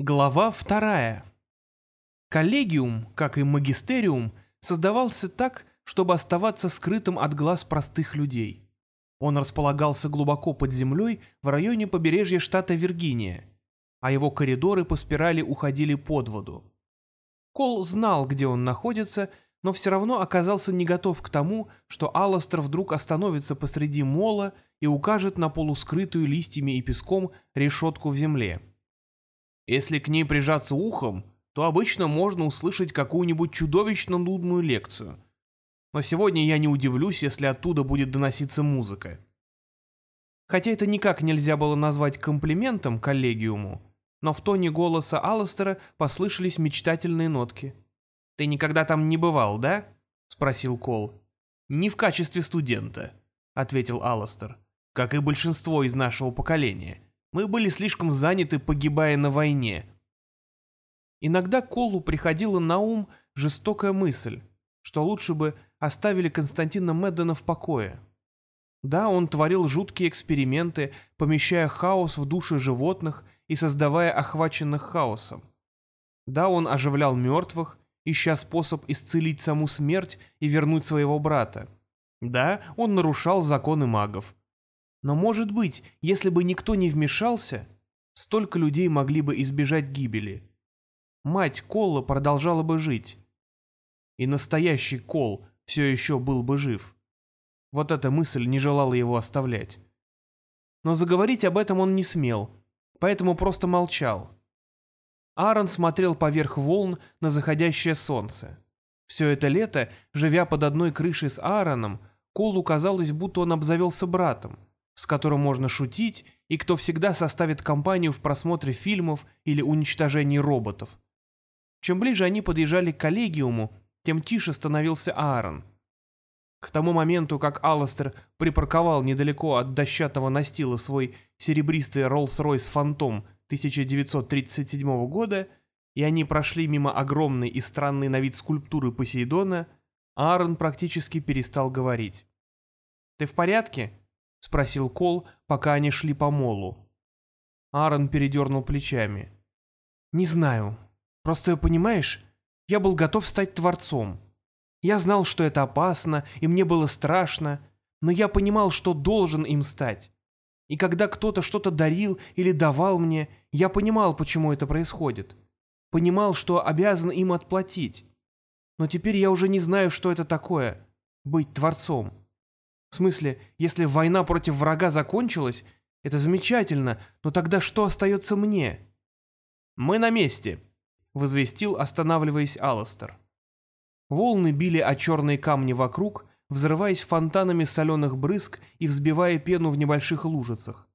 Глава вторая. Коллегиум, как и магистериум, создавался так, чтобы оставаться скрытым от глаз простых людей. Он располагался глубоко под землей в районе побережья штата Виргиния, а его коридоры по спирали уходили под воду. Кол знал, где он находится, но все равно оказался не готов к тому, что Алластер вдруг остановится посреди мола и укажет на полускрытую листьями и песком решетку в земле. Если к ней прижаться ухом, то обычно можно услышать какую-нибудь чудовищно нудную лекцию. Но сегодня я не удивлюсь, если оттуда будет доноситься музыка. Хотя это никак нельзя было назвать комплиментом коллегиуму, но в тоне голоса Алластера послышались мечтательные нотки. «Ты никогда там не бывал, да?» — спросил Кол. «Не в качестве студента», — ответил Алластер, «как и большинство из нашего поколения. Мы были слишком заняты, погибая на войне». Иногда Колу приходила на ум жестокая мысль, что лучше бы оставили Константина Меддена в покое. Да, он творил жуткие эксперименты, помещая хаос в души животных и создавая охваченных хаосом. Да, он оживлял мертвых, ища способ исцелить саму смерть и вернуть своего брата. Да, он нарушал законы магов. Но, может быть, если бы никто не вмешался, столько людей могли бы избежать гибели. Мать Колла продолжала бы жить. И настоящий Кол все еще был бы жив. Вот эта мысль не желала его оставлять. Но заговорить об этом он не смел, поэтому просто молчал. Аарон смотрел поверх волн на заходящее солнце. Все это лето, живя под одной крышей с Аароном, Колу казалось, будто он обзавелся братом, с которым можно шутить и кто всегда составит компанию в просмотре фильмов или уничтожении роботов. Чем ближе они подъезжали к коллегиуму, тем тише становился Аарон. К тому моменту, как Алластер припарковал недалеко от дощатого настила свой серебристый Роллс-Ройс Фантом 1937 года, и они прошли мимо огромной и странной на вид скульптуры Посейдона, Аарон практически перестал говорить. «Ты в порядке?» — спросил Кол, пока они шли по молу. Аарон передернул плечами. «Не знаю. Просто, понимаешь, я был готов стать творцом. Я знал, что это опасно, и мне было страшно, но я понимал, что должен им стать. И когда кто-то что-то дарил или давал мне, я понимал, почему это происходит. Понимал, что обязан им отплатить. Но теперь я уже не знаю, что это такое — быть творцом. В смысле, если война против врага закончилась, это замечательно, но тогда что остается мне? «Мы на месте», — возвестил, останавливаясь Алластер. Волны били о черные камни вокруг, взрываясь фонтанами соленых брызг и взбивая пену в небольших лужицах.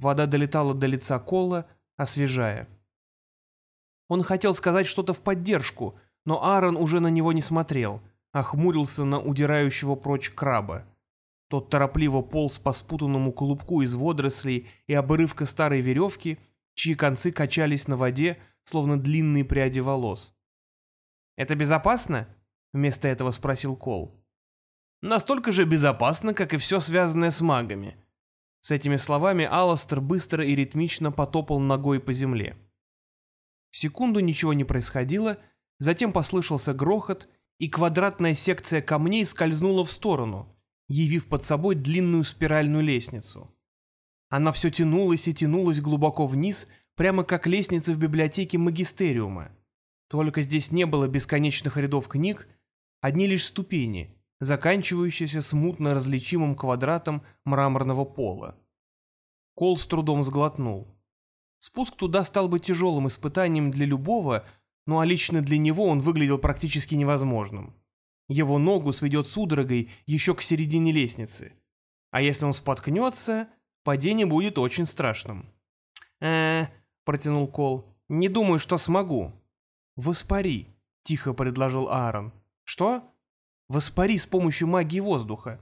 Вода долетала до лица Колла, освежая. Он хотел сказать что-то в поддержку, но Аарон уже на него не смотрел, а хмурился на удирающего прочь краба. Тот торопливо полз по спутанному клубку из водорослей и обрывка старой веревки, чьи концы качались на воде, словно длинные пряди волос. «Это безопасно?» — вместо этого спросил Кол. Настолько же безопасно, как и все связанное с магами. С этими словами Аластер быстро и ритмично потопал ногой по земле. Секунду ничего не происходило, затем послышался грохот, и квадратная секция камней скользнула в сторону, явив под собой длинную спиральную лестницу. Она все тянулась и тянулась глубоко вниз, прямо как лестница в библиотеке магистериума. Только здесь не было бесконечных рядов книг, одни лишь ступени, заканчивающийся смутно различимым квадратом мраморного пола. Кол с трудом сглотнул. Спуск туда стал бы тяжелым испытанием для любого, ну а лично для него он выглядел практически невозможным. Его ногу сведет судорогой еще к середине лестницы. А если он споткнется, падение будет очень страшным. э протянул Кол, — «не думаю, что смогу». «Воспари», — тихо предложил Аарон. «Что?» Воспари с помощью магии воздуха.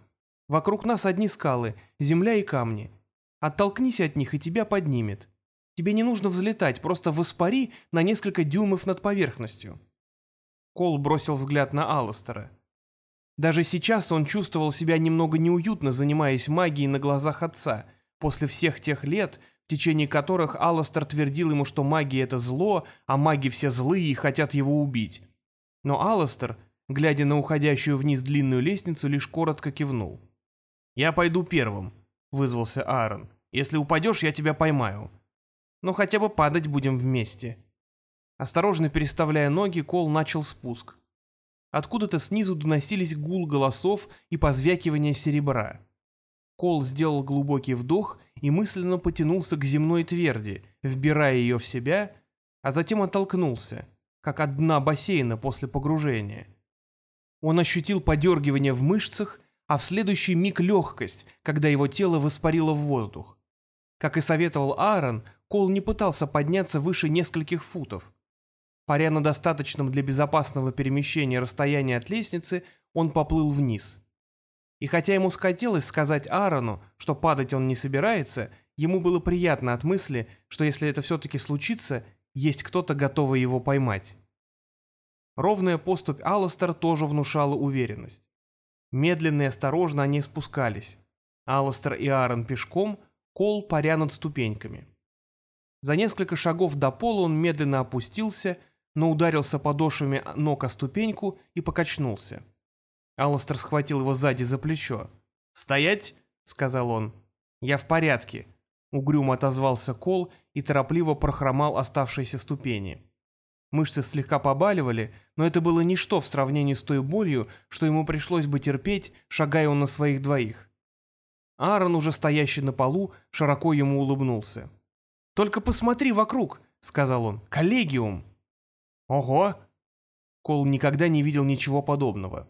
Вокруг нас одни скалы, земля и камни. Оттолкнись от них, и тебя поднимет. Тебе не нужно взлетать, просто воспари на несколько дюймов над поверхностью». Кол бросил взгляд на Алластера. Даже сейчас он чувствовал себя немного неуютно, занимаясь магией на глазах отца, после всех тех лет, в течение которых Алластер твердил ему, что магия — это зло, а маги все злые и хотят его убить. Но Алластер, глядя на уходящую вниз длинную лестницу, лишь коротко кивнул. «Я пойду первым», — вызвался Аарон. «Если упадешь, я тебя поймаю. Но хотя бы падать будем вместе». Осторожно переставляя ноги, Кол начал спуск. Откуда-то снизу доносились гул голосов и позвякивание серебра. Кол сделал глубокий вдох и мысленно потянулся к земной тверди, вбирая ее в себя, а затем оттолкнулся, как от дна бассейна после погружения. Он ощутил подергивание в мышцах, а в следующий миг легкость, когда его тело воспарило в воздух. Как и советовал Аарон, Кол не пытался подняться выше нескольких футов. Паря на достаточном для безопасного перемещения расстоянии от лестницы, он поплыл вниз. И хотя ему хотелось сказать Аарону, что падать он не собирается, ему было приятно от мысли, что если это все-таки случится, есть кто-то готовый его поймать. Ровная поступь Алластер тоже внушала уверенность. Медленно и осторожно они спускались. Алластер и Аарон пешком, Кол паря над ступеньками. За несколько шагов до пола он медленно опустился, но ударился подошвами ног о ступеньку и покачнулся. Алластер схватил его сзади за плечо. «Стоять!» — сказал он. «Я в порядке», — угрюмо отозвался Кол и торопливо прохромал оставшиеся ступени. Мышцы слегка побаливали, но это было ничто в сравнении с той болью, что ему пришлось бы терпеть, шагая он на своих двоих. Аарон, уже стоящий на полу, широко ему улыбнулся. «Только посмотри вокруг», — сказал он, — «коллегиум». «Ого!» Кол никогда не видел ничего подобного.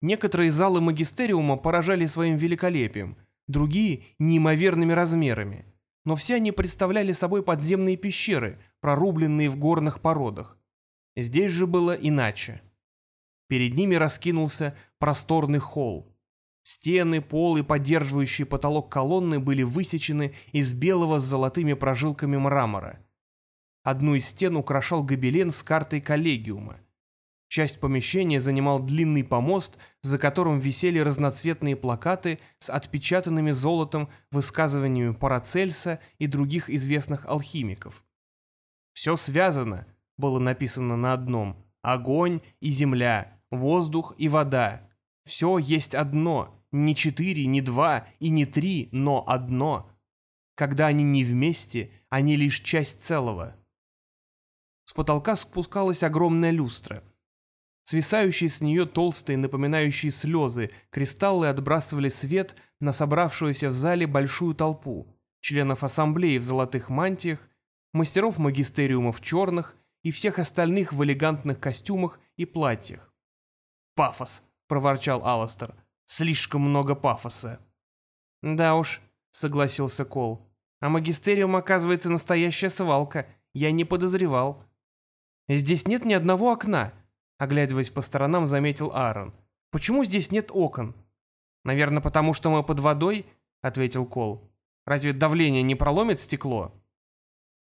Некоторые залы магистериума поражали своим великолепием, другие — неимоверными размерами. Но все они представляли собой подземные пещеры, прорубленные в горных породах. Здесь же было иначе. Перед ними раскинулся просторный холл. Стены, пол и поддерживающий потолок колонны были высечены из белого с золотыми прожилками мрамора. Одну из стен украшал гобелен с картой коллегиума. Часть помещения занимал длинный помост, за которым висели разноцветные плакаты с отпечатанными золотом высказываниями Парацельса и других известных алхимиков. «Все связано», — было написано на одном, — «огонь и земля, воздух и вода. Все есть одно, не четыре, не два и не три, но одно. Когда они не вместе, они лишь часть целого». С потолка спускалась огромная люстра. Свисающие с нее толстые, напоминающие слезы, кристаллы отбрасывали свет на собравшуюся в зале большую толпу, членов ассамблеи в золотых мантиях, мастеров магистериума в черных и всех остальных в элегантных костюмах и платьях. «Пафос!» — проворчал Алластер. «Слишком много пафоса». «Да уж», — согласился Кол. «А магистериум, оказывается, настоящая свалка. Я не подозревал». «Здесь нет ни одного окна», — оглядываясь по сторонам, заметил Аарон. «Почему здесь нет окон?» «Наверное, потому что мы под водой», — ответил Кол. «Разве давление не проломит стекло?»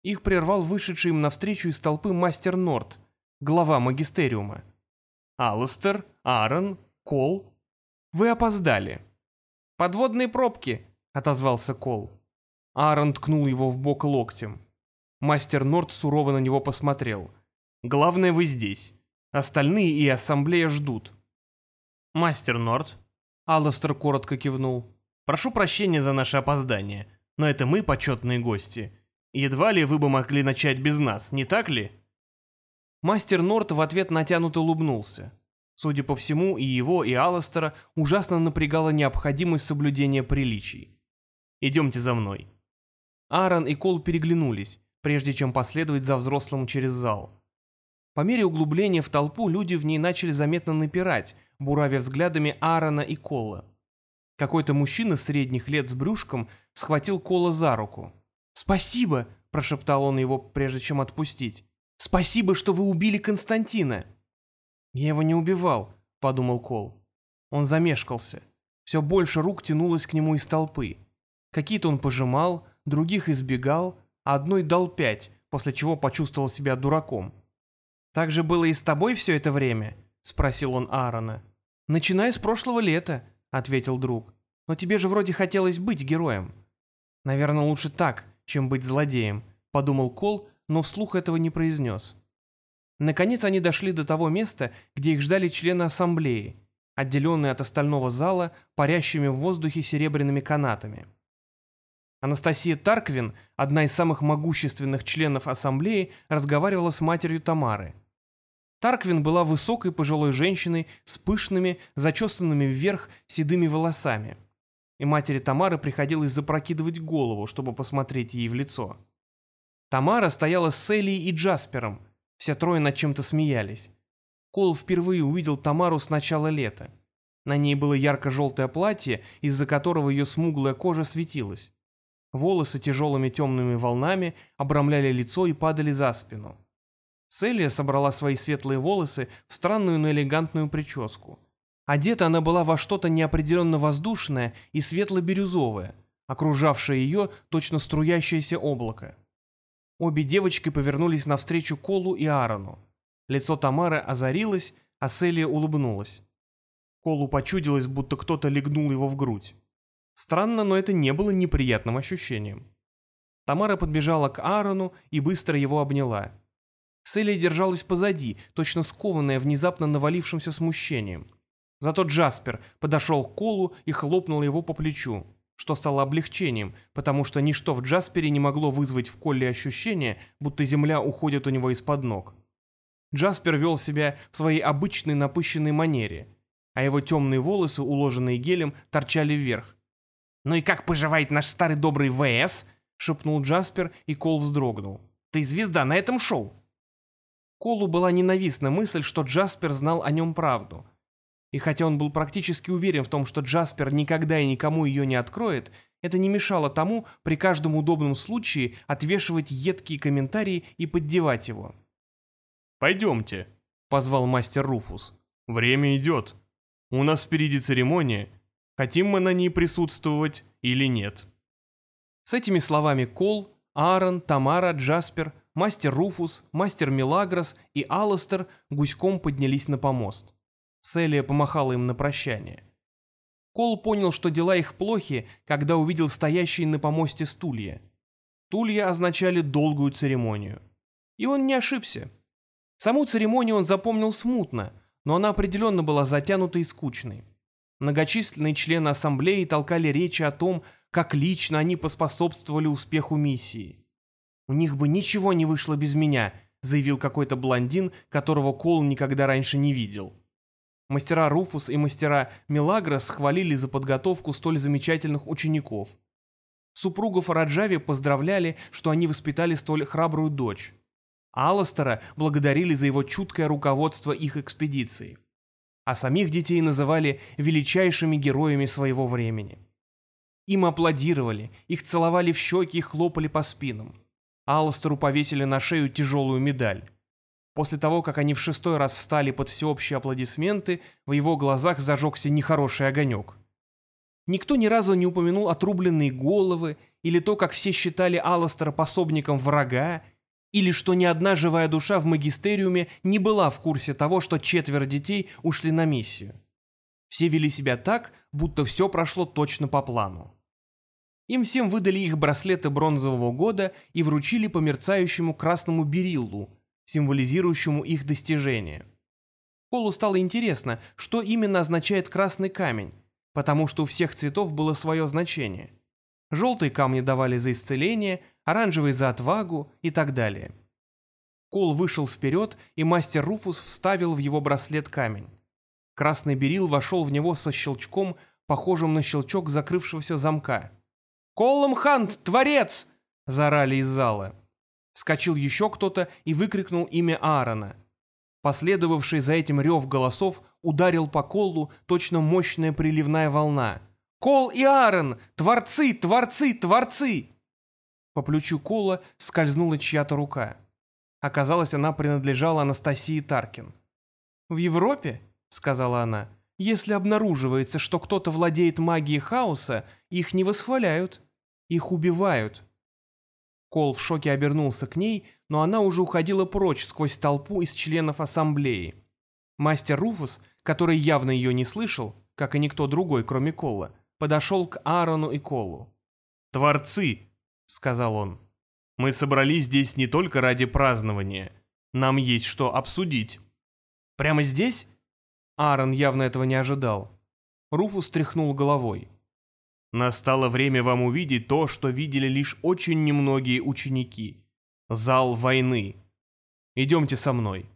Их прервал вышедший им навстречу из толпы мастер Норт, глава магистериума. «Алластер, Аарон, Кол, вы опоздали». «Подводные пробки», — отозвался Кол. Аарон ткнул его в бок локтем. Мастер Норт сурово на него посмотрел — Главное, вы здесь. Остальные и ассамблея ждут. Мастер Норт. Алластер коротко кивнул. Прошу прощения за наше опоздание, но это мы почетные гости. Едва ли вы бы могли начать без нас, не так ли? Мастер Норт в ответ натянуто улыбнулся. Судя по всему, и его, и Алластера ужасно напрягала необходимость соблюдения приличий. «Идемте за мной». Аарон и Кол переглянулись, прежде чем последовать за взрослым через зал. По мере углубления в толпу люди в ней начали заметно напирать, буравя взглядами Аарона и Колла. Какой-то мужчина средних лет с брюшком схватил Колла за руку. «Спасибо!» – прошептал он его, прежде чем отпустить. «Спасибо, что вы убили Константина!» «Я его не убивал», – подумал Кол. Он замешкался. Все больше рук тянулось к нему из толпы. Какие-то он пожимал, других избегал, а одной дал пять, после чего почувствовал себя дураком. «Так же было и с тобой все это время?» — спросил он Аарона. «Начиная с прошлого лета», — ответил друг. «Но тебе же вроде хотелось быть героем». «Наверное, лучше так, чем быть злодеем, подумал Кол, но вслух этого не произнес. Наконец они дошли до того места, где их ждали члены ассамблеи, отделенные от остального зала парящими в воздухе серебряными канатами. Анастасия Тарквин, одна из самых могущественных членов ассамблеи, разговаривала с матерью Тамары. Тарквин была высокой пожилой женщиной с пышными, зачесанными вверх седыми волосами. И матери Тамары приходилось запрокидывать голову, чтобы посмотреть ей в лицо. Тамара стояла с Селией и Джаспером, все трое над чем-то смеялись. Кол впервые увидел Тамару с начала лета. На ней было ярко-желтое платье, из-за которого ее смуглая кожа светилась. Волосы тяжелыми темными волнами обрамляли лицо и падали за спину. Селия собрала свои светлые волосы в странную, но элегантную прическу. Одета она была во что-то неопределенно воздушное и светло-бирюзовое, окружавшее ее точно струящееся облако. Обе девочки повернулись навстречу Колу и Аарону. Лицо Тамары озарилось, а Селия улыбнулась. Колу почудилось, будто кто-то легнул его в грудь. Странно, но это не было неприятным ощущением. Тамара подбежала к Аарону и быстро его обняла. Селия держалась позади, точно скованная внезапно навалившимся смущением. Зато Джаспер подошел к Колу и хлопнул его по плечу, что стало облегчением, потому что ничто в Джаспере не могло вызвать в Колле ощущение, будто земля уходит у него из-под ног. Джаспер вел себя в своей обычной напыщенной манере, а его темные волосы, уложенные гелем, торчали вверх, «Ну и как поживает наш старый добрый ВС?» — шепнул Джаспер, и Кол вздрогнул. «Ты звезда на этом шоу!» Колу была ненавистна мысль, что Джаспер знал о нем правду. И хотя он был практически уверен в том, что Джаспер никогда и никому ее не откроет, это не мешало тому при каждом удобном случае отвешивать едкие комментарии и поддевать его. «Пойдемте», — позвал мастер Руфус. «Время идет. У нас впереди церемония, хотим мы на ней присутствовать или нет. С этими словами Кол, Аарон, Тамара, Джаспер, мастер Руфус, мастер Милагрос и Алластер гуськом поднялись на помост. Селия помахала им на прощание. Кол понял, что дела их плохи, когда увидел стоящие на помосте стулья. Стулья означали долгую церемонию. И он не ошибся. Саму церемонию он запомнил смутно, но она определенно была затянутой и скучной. Многочисленные члены ассамблеи толкали речи о том, как лично они поспособствовали успеху миссии. «У них бы ничего не вышло без меня», заявил какой-то блондин, которого Кол никогда раньше не видел. Мастера Руфус и мастера Милагрос хвалили за подготовку столь замечательных учеников. Супругов Раджави поздравляли, что они воспитали столь храбрую дочь. Алластера благодарили за его чуткое руководство их экспедицией а самих детей называли величайшими героями своего времени. Им аплодировали, их целовали в щеки и хлопали по спинам. Алластеру повесили на шею тяжелую медаль. После того, как они в шестой раз встали под всеобщие аплодисменты, в его глазах зажегся нехороший огонек. Никто ни разу не упомянул отрубленные головы или то, как все считали Алластера пособником врага или что ни одна живая душа в магистериуме не была в курсе того, что четверо детей ушли на миссию. Все вели себя так, будто все прошло точно по плану. Им всем выдали их браслеты бронзового года и вручили по мерцающему красному бериллу, символизирующему их достижение. Полу стало интересно, что именно означает красный камень, потому что у всех цветов было свое значение. Желтые камни давали за исцеление, оранжевый за отвагу и так далее. Кол вышел вперед, и мастер Руфус вставил в его браслет камень. Красный берил вошел в него со щелчком, похожим на щелчок закрывшегося замка. «Коллом Хант, творец!» — заорали из зала. Вскочил еще кто-то и выкрикнул имя Аарона. Последовавший за этим рев голосов ударил по Коллу точно мощная приливная волна. «Кол и Аарон! Творцы, творцы, творцы!» По плечу Кола скользнула чья-то рука. Оказалось, она принадлежала Анастасии Таркин. «В Европе, — сказала она, — если обнаруживается, что кто-то владеет магией хаоса, их не восхваляют, их убивают». Кол в шоке обернулся к ней, но она уже уходила прочь сквозь толпу из членов ассамблеи. Мастер Руфус, который явно ее не слышал, как и никто другой, кроме Колла, подошел к Аарону и Колу. «Творцы!» сказал он. «Мы собрались здесь не только ради празднования. Нам есть что обсудить». «Прямо здесь?» Аарон явно этого не ожидал. Руфус тряхнул головой. «Настало время вам увидеть то, что видели лишь очень немногие ученики. Зал войны. Идемте со мной».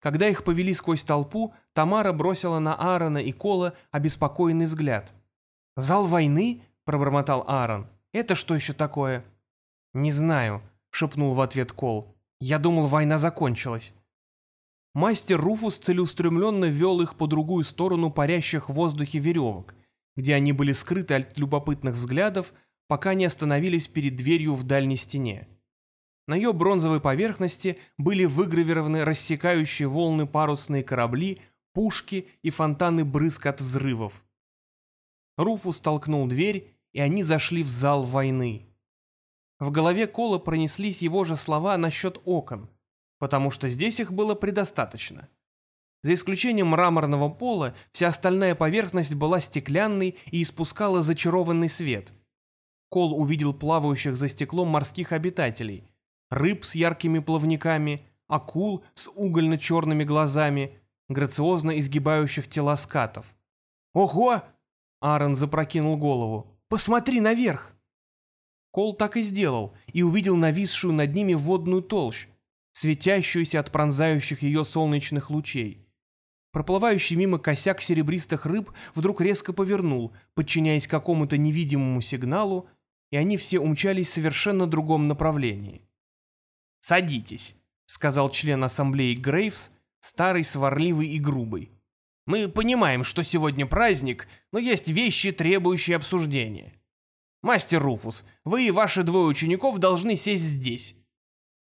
Когда их повели сквозь толпу, Тамара бросила на Аарона и Кола обеспокоенный взгляд. «Зал войны?» — пробормотал Аарон. «Это что еще такое?» «Не знаю», — шепнул в ответ Кол. «Я думал, война закончилась». Мастер Руфус целеустремленно вел их по другую сторону парящих в воздухе веревок, где они были скрыты от любопытных взглядов, пока не остановились перед дверью в дальней стене. На ее бронзовой поверхности были выгравированы рассекающие волны парусные корабли, пушки и фонтаны брызг от взрывов. Руфус толкнул дверь, и они зашли в зал войны. В голове Кола пронеслись его же слова насчет окон, потому что здесь их было предостаточно. За исключением мраморного пола, вся остальная поверхность была стеклянной и испускала зачарованный свет. Кол увидел плавающих за стеклом морских обитателей, рыб с яркими плавниками, акул с угольно-черными глазами, грациозно изгибающих тела скатов. «Ого!» — Аарон запрокинул голову. «Посмотри наверх!» Кол так и сделал, и увидел нависшую над ними водную толщь, светящуюся от пронзающих ее солнечных лучей. Проплывающий мимо косяк серебристых рыб вдруг резко повернул, подчиняясь какому-то невидимому сигналу, и они все умчались в совершенно другом направлении. «Садитесь», — сказал член ассамблеи Грейвс, старый, сварливый и грубый. «Мы понимаем, что сегодня праздник, но есть вещи, требующие обсуждения. Мастер Руфус, вы и ваши двое учеников должны сесть здесь».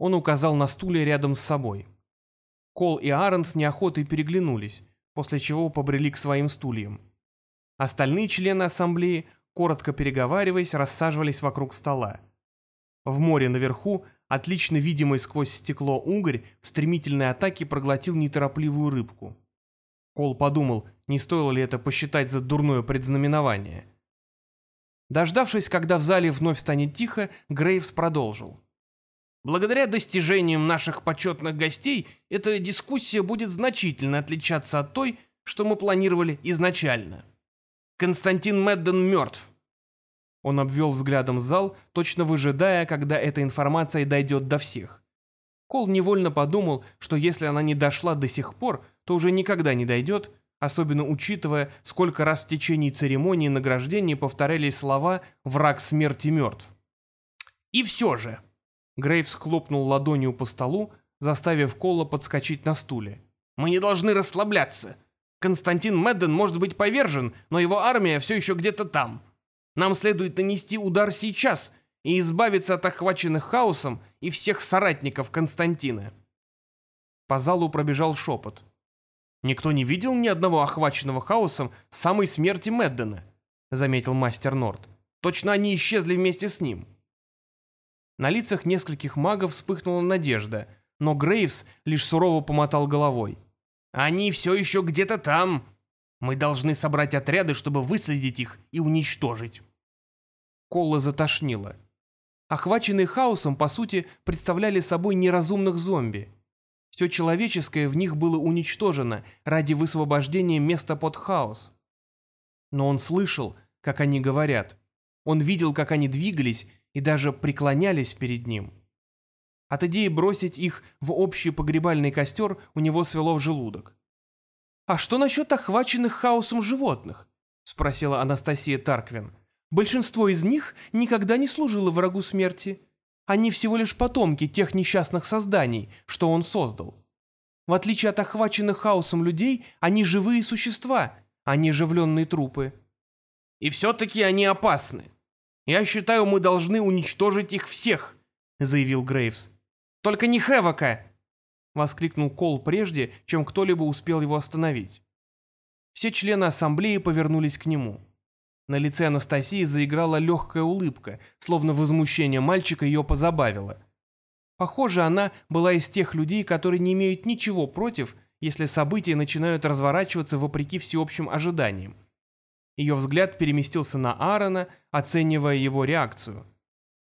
Он указал на стуле рядом с собой. Кол и Аарон с неохотой переглянулись, после чего побрели к своим стульям. Остальные члены ассамблеи, коротко переговариваясь, рассаживались вокруг стола. В море наверху Отлично видимый сквозь стекло угорь в стремительной атаке проглотил неторопливую рыбку. Кол подумал, не стоило ли это посчитать за дурное предзнаменование. Дождавшись, когда в зале вновь станет тихо, Грейвс продолжил. Благодаря достижениям наших почетных гостей, эта дискуссия будет значительно отличаться от той, что мы планировали изначально. Константин Медден мертв. Он обвел взглядом зал, точно выжидая, когда эта информация дойдет до всех. Кол невольно подумал, что если она не дошла до сих пор, то уже никогда не дойдет, особенно учитывая, сколько раз в течение церемонии награждения повторялись слова «враг смерти мертв». «И все же», — Грейвс хлопнул ладонью по столу, заставив Кола подскочить на стуле. «Мы не должны расслабляться. Константин Медден может быть повержен, но его армия все еще где-то там. Нам следует нанести удар сейчас и избавиться от охваченных хаосом и всех соратников Константина. По залу пробежал шепот. «Никто не видел ни одного охваченного хаосом самой смерти Меддена», — заметил мастер Норд. «Точно они исчезли вместе с ним». На лицах нескольких магов вспыхнула надежда, но Грейвс лишь сурово помотал головой. «Они все еще где-то там. Мы должны собрать отряды, чтобы выследить их и уничтожить». Колла затошнило. Охваченные хаосом, по сути, представляли собой неразумных зомби. Все человеческое в них было уничтожено ради высвобождения места под хаос. Но он слышал, как они говорят. Он видел, как они двигались и даже преклонялись перед ним. От идеи бросить их в общий погребальный костер у него свело в желудок. «А что насчет охваченных хаосом животных?» — спросила Анастасия Тарквин. Большинство из них никогда не служило врагу смерти. Они всего лишь потомки тех несчастных созданий, что он создал. В отличие от охваченных хаосом людей, они живые существа, а не оживленные трупы. И все-таки они опасны. Я считаю, мы должны уничтожить их всех, заявил Грейвс. Только не Хевока! воскликнул Кол прежде, чем кто-либо успел его остановить. Все члены ассамблеи повернулись к нему. На лице Анастасии заиграла легкая улыбка, словно возмущение мальчика ее позабавило. Похоже, она была из тех людей, которые не имеют ничего против, если события начинают разворачиваться вопреки всеобщим ожиданиям. Ее взгляд переместился на Аарона, оценивая его реакцию.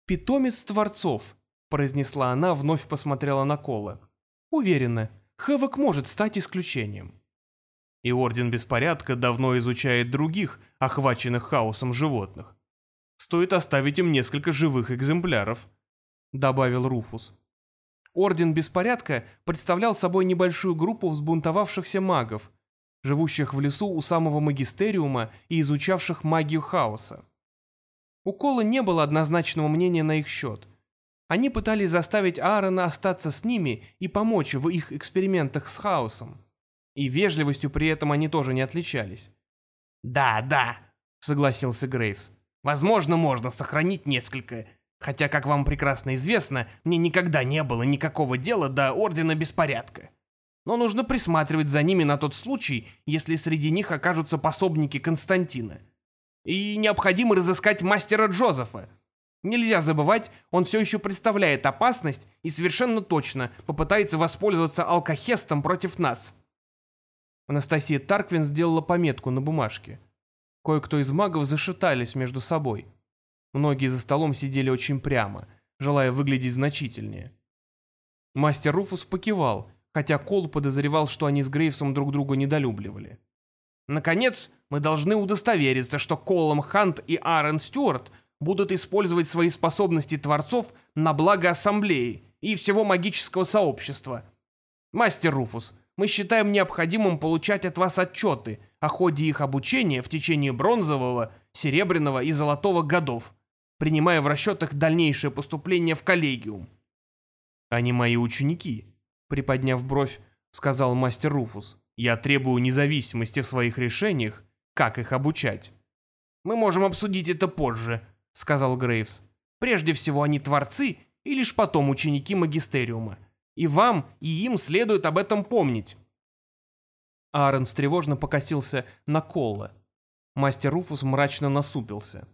«Питомец Творцов», — произнесла она, вновь посмотрела на Кола. «Уверена, Хэвок может стать исключением». И Орден Беспорядка давно изучает других, охваченных хаосом животных. Стоит оставить им несколько живых экземпляров, — добавил Руфус. Орден Беспорядка представлял собой небольшую группу взбунтовавшихся магов, живущих в лесу у самого магистериума и изучавших магию хаоса. У Кола не было однозначного мнения на их счет. Они пытались заставить Аарона остаться с ними и помочь в их экспериментах с хаосом. И вежливостью при этом они тоже не отличались. «Да, да», — согласился Грейвс. «Возможно, можно сохранить несколько, хотя, как вам прекрасно известно, мне никогда не было никакого дела до Ордена Беспорядка но нужно присматривать за ними на тот случай, если среди них окажутся пособники Константина. И необходимо разыскать мастера Джозефа. Нельзя забывать, он все еще представляет опасность и совершенно точно попытается воспользоваться алкохестом против нас. Анастасия Тарквин сделала пометку на бумажке. Кое-кто из магов зашатались между собой. Многие за столом сидели очень прямо, желая выглядеть значительнее. Мастер Руфус покивал, хотя Кол подозревал, что они с Грейвсом друг друга недолюбливали. Наконец, мы должны удостовериться, что Коллом Хант и Аарон Стюарт будут использовать свои способности творцов на благо Ассамблеи и всего магического сообщества. Мастер Руфус, мы считаем необходимым получать от вас отчеты о ходе их обучения в течение бронзового, серебряного и золотого годов, принимая в расчет их дальнейшее поступление в коллегиум. Они мои ученики, приподняв бровь, сказал мастер Руфус. «Я требую независимости в своих решениях, как их обучать». «Мы можем обсудить это позже», — сказал Грейвс. «Прежде всего они творцы и лишь потом ученики магистериума. И вам, и им следует об этом помнить». Аарон тревожно покосился на Колла. Мастер Руфус мрачно насупился.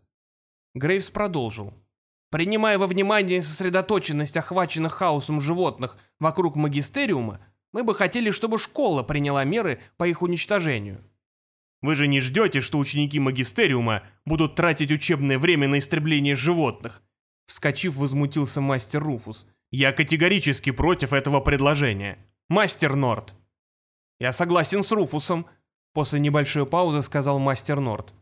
Грейвс продолжил. Принимая во внимание сосредоточенность охваченных хаосом животных вокруг магистериума, мы бы хотели, чтобы школа приняла меры по их уничтожению. Вы же не ждете, что ученики магистериума будут тратить учебное время на истребление животных? Вскочив, возмутился мастер Руфус. Я категорически против этого предложения. Мастер Норт. Я согласен с Руфусом, после небольшой паузы сказал мастер Норт.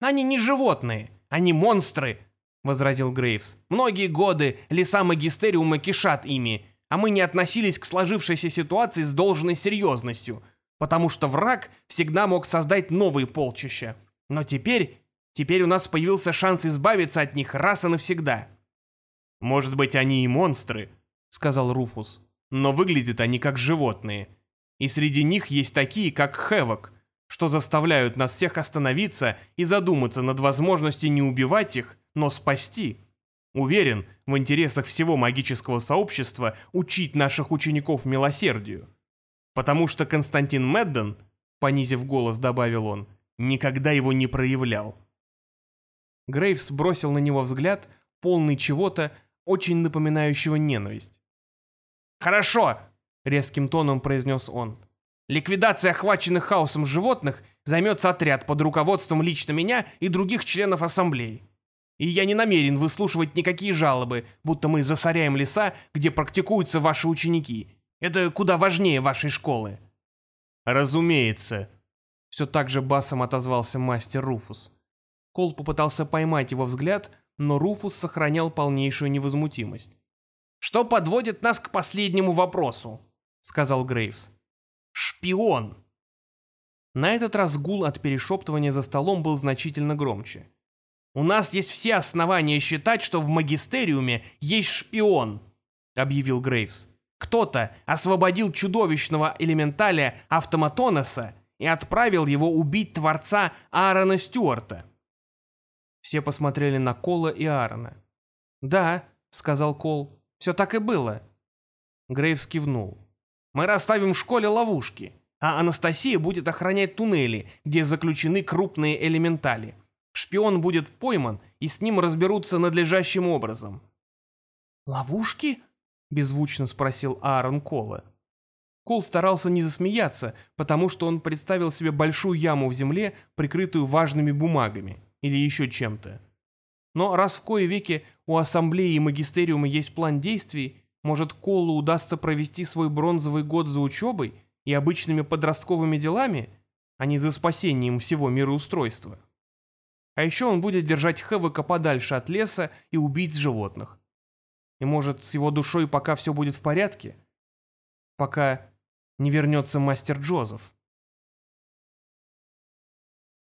Они не животные, они монстры, — возразил Грейвс. «Многие годы леса магистериума кишат ими, а мы не относились к сложившейся ситуации с должной серьезностью, потому что враг всегда мог создать новые полчища. Но теперь, теперь у нас появился шанс избавиться от них раз и навсегда». «Может быть, они и монстры», — сказал Руфус, «но выглядят они как животные. И среди них есть такие, как Хэвок, что заставляют нас всех остановиться и задуматься над возможностью не убивать их, но спасти. Уверен, в интересах всего магического сообщества учить наших учеников милосердию. Потому что Константин Медден, понизив голос, добавил он, никогда его не проявлял. Грейвс бросил на него взгляд, полный чего-то, очень напоминающего ненависть. «Хорошо!» — резким тоном произнес он. «Ликвидация охваченных хаосом животных займется отряд под руководством лично меня и других членов ассамблеи. И я не намерен выслушивать никакие жалобы, будто мы засоряем леса, где практикуются ваши ученики. Это куда важнее вашей школы». «Разумеется», — все так же басом отозвался мастер Руфус. Кол попытался поймать его взгляд, но Руфус сохранял полнейшую невозмутимость. «Что подводит нас к последнему вопросу?» — сказал Грейвс. «Шпион». На этот раз гул от перешептывания за столом был значительно громче. У нас есть все основания считать, что в магистериуме есть шпион», — объявил Грейвс. «Кто-то освободил чудовищного элементаля Автоматоноса и отправил его убить творца Аарона Стюарта». Все посмотрели на Кола и Аарона. «Да», — сказал Кол, — «все так и было». Грейвс кивнул. «Мы расставим в школе ловушки, а Анастасия будет охранять туннели, где заключены крупные элементали. Шпион будет пойман, и с ним разберутся надлежащим образом. «Ловушки?» — беззвучно спросил Аарон Кола. Кол старался не засмеяться, потому что он представил себе большую яму в земле, прикрытую важными бумагами или еще чем-то. Но раз в кое веки у ассамблеи и магистериума есть план действий, может, Колу удастся провести свой бронзовый год за учебой и обычными подростковыми делами, а не за спасением всего мироустройства. А еще он будет держать Хэвока подальше от леса и убийц животных. И может, с его душой пока все будет в порядке? Пока не вернется мастер Джозеф.